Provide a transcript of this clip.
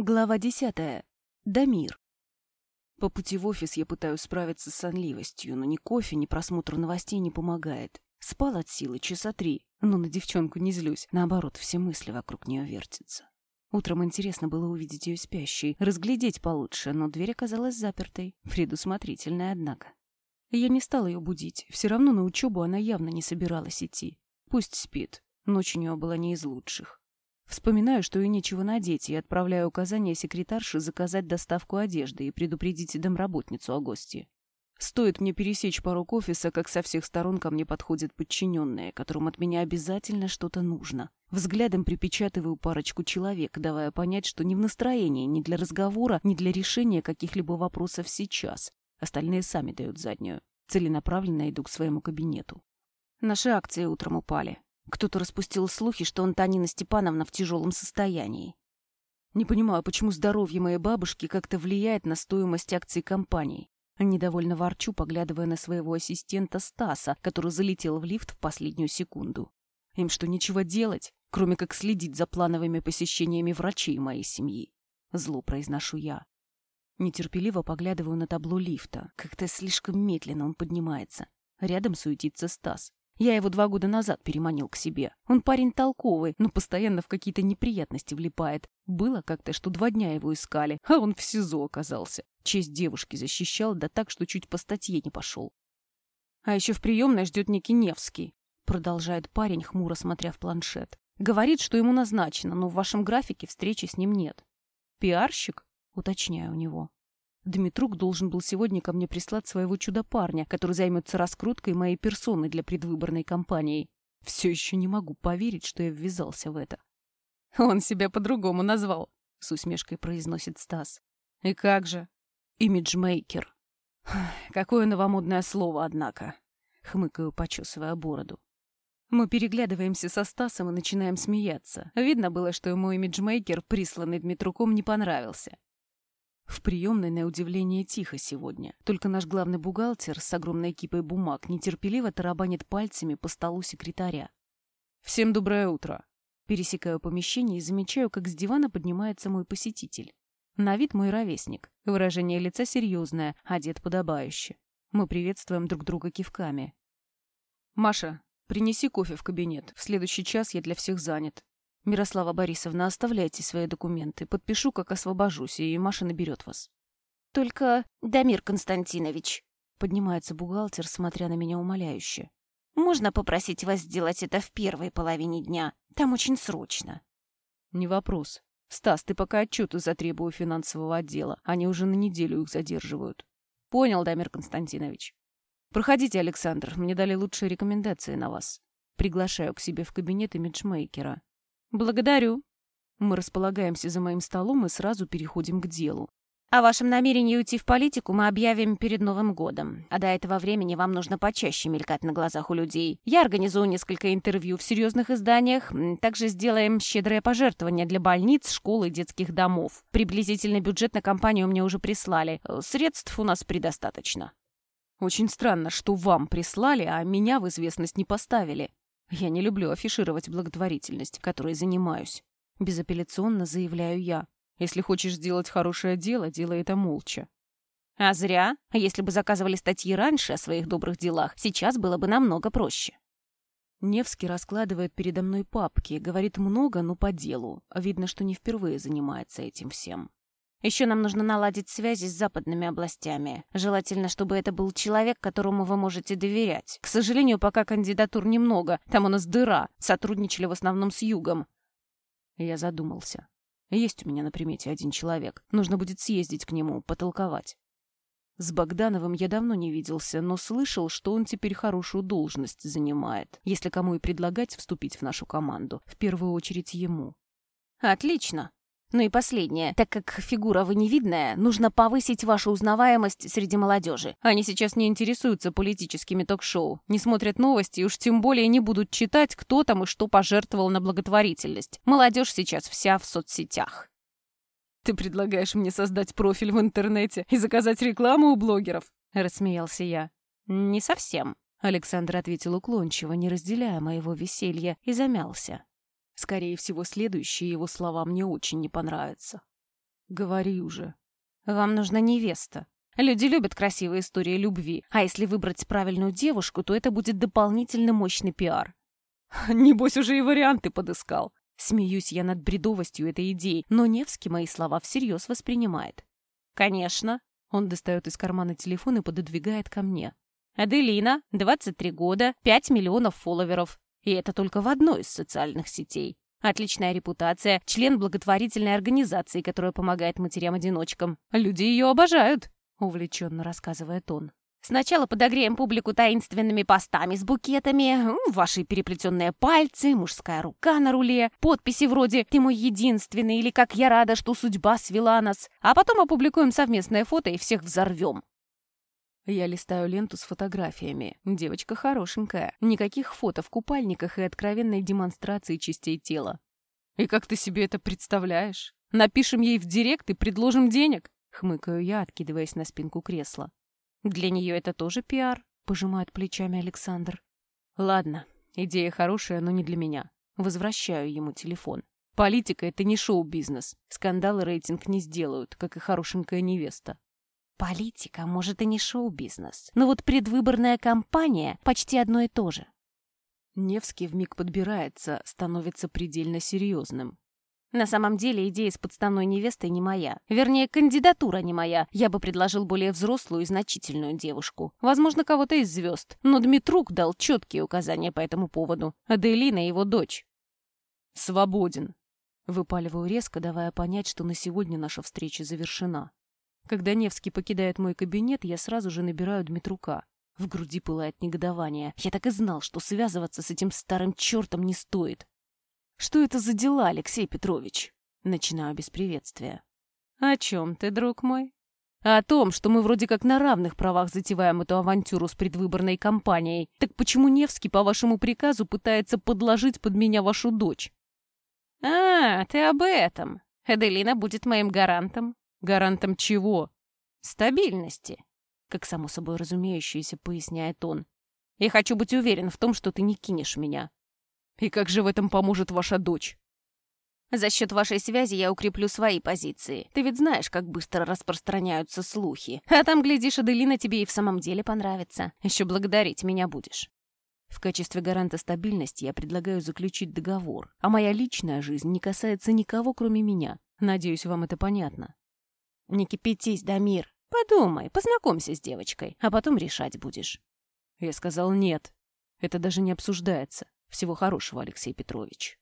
Глава десятая. Дамир. По пути в офис я пытаюсь справиться с сонливостью, но ни кофе, ни просмотр новостей не помогает. Спал от силы часа три, но на девчонку не злюсь. Наоборот, все мысли вокруг нее вертятся. Утром интересно было увидеть ее спящей, разглядеть получше, но дверь оказалась запертой. Предусмотрительная, однако. Я не стала ее будить. Все равно на учебу она явно не собиралась идти. Пусть спит. Ночь у нее была не из лучших. Вспоминаю, что и нечего надеть, и отправляю указание секретарше заказать доставку одежды и предупредить домработницу о гости. Стоит мне пересечь порог офиса, как со всех сторон ко мне подходят подчиненные, которым от меня обязательно что-то нужно. Взглядом припечатываю парочку человек, давая понять, что не в настроении ни для разговора, ни для решения каких-либо вопросов сейчас. Остальные сами дают заднюю. Целенаправленно иду к своему кабинету. Наши акции утром упали. Кто-то распустил слухи, что Антонина Степановна в тяжелом состоянии. Не понимаю, почему здоровье моей бабушки как-то влияет на стоимость акций компании. Недовольно ворчу, поглядывая на своего ассистента Стаса, который залетел в лифт в последнюю секунду. Им что, нечего делать, кроме как следить за плановыми посещениями врачей моей семьи? Зло произношу я. Нетерпеливо поглядываю на табло лифта. Как-то слишком медленно он поднимается. Рядом суетится Стас. Я его два года назад переманил к себе. Он парень толковый, но постоянно в какие-то неприятности влипает. Было как-то, что два дня его искали, а он в СИЗО оказался. Честь девушки защищал, да так, что чуть по статье не пошел. А еще в приемной ждет некий Невский. Продолжает парень, хмуро смотря в планшет. Говорит, что ему назначено, но в вашем графике встречи с ним нет. Пиарщик? Уточняю у него. Дмитрук должен был сегодня ко мне прислать своего чудо-парня, который займется раскруткой моей персоны для предвыборной кампании. Все еще не могу поверить, что я ввязался в это. Он себя по-другому назвал, — с усмешкой произносит Стас. И как же? Имиджмейкер. Какое новомодное слово, однако. Хмыкаю, почесывая бороду. Мы переглядываемся со Стасом и начинаем смеяться. Видно было, что ему имиджмейкер, присланный Дмитруком, не понравился. В приемной, на удивление, тихо сегодня. Только наш главный бухгалтер с огромной кипой бумаг нетерпеливо тарабанит пальцами по столу секретаря. «Всем доброе утро!» Пересекаю помещение и замечаю, как с дивана поднимается мой посетитель. На вид мой ровесник. Выражение лица серьезное, одет подобающе. Мы приветствуем друг друга кивками. «Маша, принеси кофе в кабинет. В следующий час я для всех занят. «Мирослава Борисовна, оставляйте свои документы. Подпишу, как освобожусь, и Маша наберет вас». «Только, Дамир Константинович», — поднимается бухгалтер, смотря на меня умоляюще. «Можно попросить вас сделать это в первой половине дня? Там очень срочно». «Не вопрос. Стас, ты пока отчеты затребую финансового отдела. Они уже на неделю их задерживают». «Понял, Дамир Константинович». «Проходите, Александр. Мне дали лучшие рекомендации на вас. Приглашаю к себе в кабинет имиджмейкера. «Благодарю». Мы располагаемся за моим столом и сразу переходим к делу. О вашем намерении уйти в политику мы объявим перед Новым годом. А до этого времени вам нужно почаще мелькать на глазах у людей. Я организую несколько интервью в серьезных изданиях. Также сделаем щедрое пожертвование для больниц, школ и детских домов. Приблизительный бюджет на кампанию мне уже прислали. Средств у нас предостаточно. Очень странно, что вам прислали, а меня в известность не поставили. Я не люблю афишировать благотворительность, которой занимаюсь. Безапелляционно заявляю я. Если хочешь сделать хорошее дело, делай это молча. А зря. Если бы заказывали статьи раньше о своих добрых делах, сейчас было бы намного проще. Невский раскладывает передо мной папки, говорит много, но по делу. Видно, что не впервые занимается этим всем. Еще нам нужно наладить связи с западными областями. Желательно, чтобы это был человек, которому вы можете доверять. К сожалению, пока кандидатур немного. Там у нас дыра. Сотрудничали в основном с югом. Я задумался. Есть у меня на примете один человек. Нужно будет съездить к нему, потолковать. С Богдановым я давно не виделся, но слышал, что он теперь хорошую должность занимает. Если кому и предлагать вступить в нашу команду, в первую очередь ему. «Отлично. Ну и последнее. Так как фигура вы невидная, нужно повысить вашу узнаваемость среди молодежи. Они сейчас не интересуются политическими ток-шоу, не смотрят новости и уж тем более не будут читать, кто там и что пожертвовал на благотворительность. Молодежь сейчас вся в соцсетях. «Ты предлагаешь мне создать профиль в интернете и заказать рекламу у блогеров?» — рассмеялся я. «Не совсем», — Александр ответил уклончиво, не разделяя моего веселья, и замялся. Скорее всего, следующие его слова мне очень не понравятся. Говори уже. Вам нужна невеста. Люди любят красивые истории любви, а если выбрать правильную девушку, то это будет дополнительно мощный пиар. Небось, уже и варианты подыскал. Смеюсь я над бредовостью этой идеи, но Невский мои слова всерьез воспринимает. «Конечно». Он достает из кармана телефон и пододвигает ко мне. «Аделина, 23 года, 5 миллионов фолловеров. И это только в одной из социальных сетей. Отличная репутация, член благотворительной организации, которая помогает матерям-одиночкам. Люди ее обожают», — увлеченно рассказывает он. Сначала подогреем публику таинственными постами с букетами, ваши переплетенные пальцы, мужская рука на руле, подписи вроде «Ты мой единственный» или «Как я рада, что судьба свела нас», а потом опубликуем совместное фото и всех взорвем. Я листаю ленту с фотографиями. Девочка хорошенькая. Никаких фото в купальниках и откровенной демонстрации частей тела. И как ты себе это представляешь? Напишем ей в директ и предложим денег? Хмыкаю я, откидываясь на спинку кресла. Для нее это тоже пиар, пожимает плечами Александр. Ладно, идея хорошая, но не для меня. Возвращаю ему телефон. Политика — это не шоу-бизнес. Скандалы рейтинг не сделают, как и хорошенькая невеста. Политика, может, и не шоу-бизнес, но вот предвыборная кампания почти одно и то же. Невский вмиг подбирается, становится предельно серьезным. На самом деле идея с подставной невестой не моя. Вернее, кандидатура не моя. Я бы предложил более взрослую и значительную девушку. Возможно, кого-то из звезд. Но Дмитрук дал четкие указания по этому поводу. Аделина его дочь. «Свободен», — выпаливаю резко, давая понять, что на сегодня наша встреча завершена. Когда Невский покидает мой кабинет, я сразу же набираю Дмитрука. В груди пылает негодование. Я так и знал, что связываться с этим старым чертом не стоит. «Что это за дела, Алексей Петрович?» Начинаю без приветствия. «О чем ты, друг мой?» «О том, что мы вроде как на равных правах затеваем эту авантюру с предвыборной кампанией. Так почему Невский по вашему приказу пытается подложить под меня вашу дочь?» «А, ты об этом. Эделина будет моим гарантом». «Гарантом чего?» «Стабильности», как само собой разумеющееся поясняет он. «Я хочу быть уверен в том, что ты не кинешь меня. И как же в этом поможет ваша дочь? За счет вашей связи я укреплю свои позиции. Ты ведь знаешь, как быстро распространяются слухи. А там, глядишь, Аделина тебе и в самом деле понравится. Еще благодарить меня будешь. В качестве гаранта стабильности я предлагаю заключить договор, а моя личная жизнь не касается никого, кроме меня. Надеюсь, вам это понятно. Не кипятись, Дамир. Подумай, познакомься с девочкой, а потом решать будешь. Я сказал нет. Это даже не обсуждается. Всего хорошего, Алексей Петрович.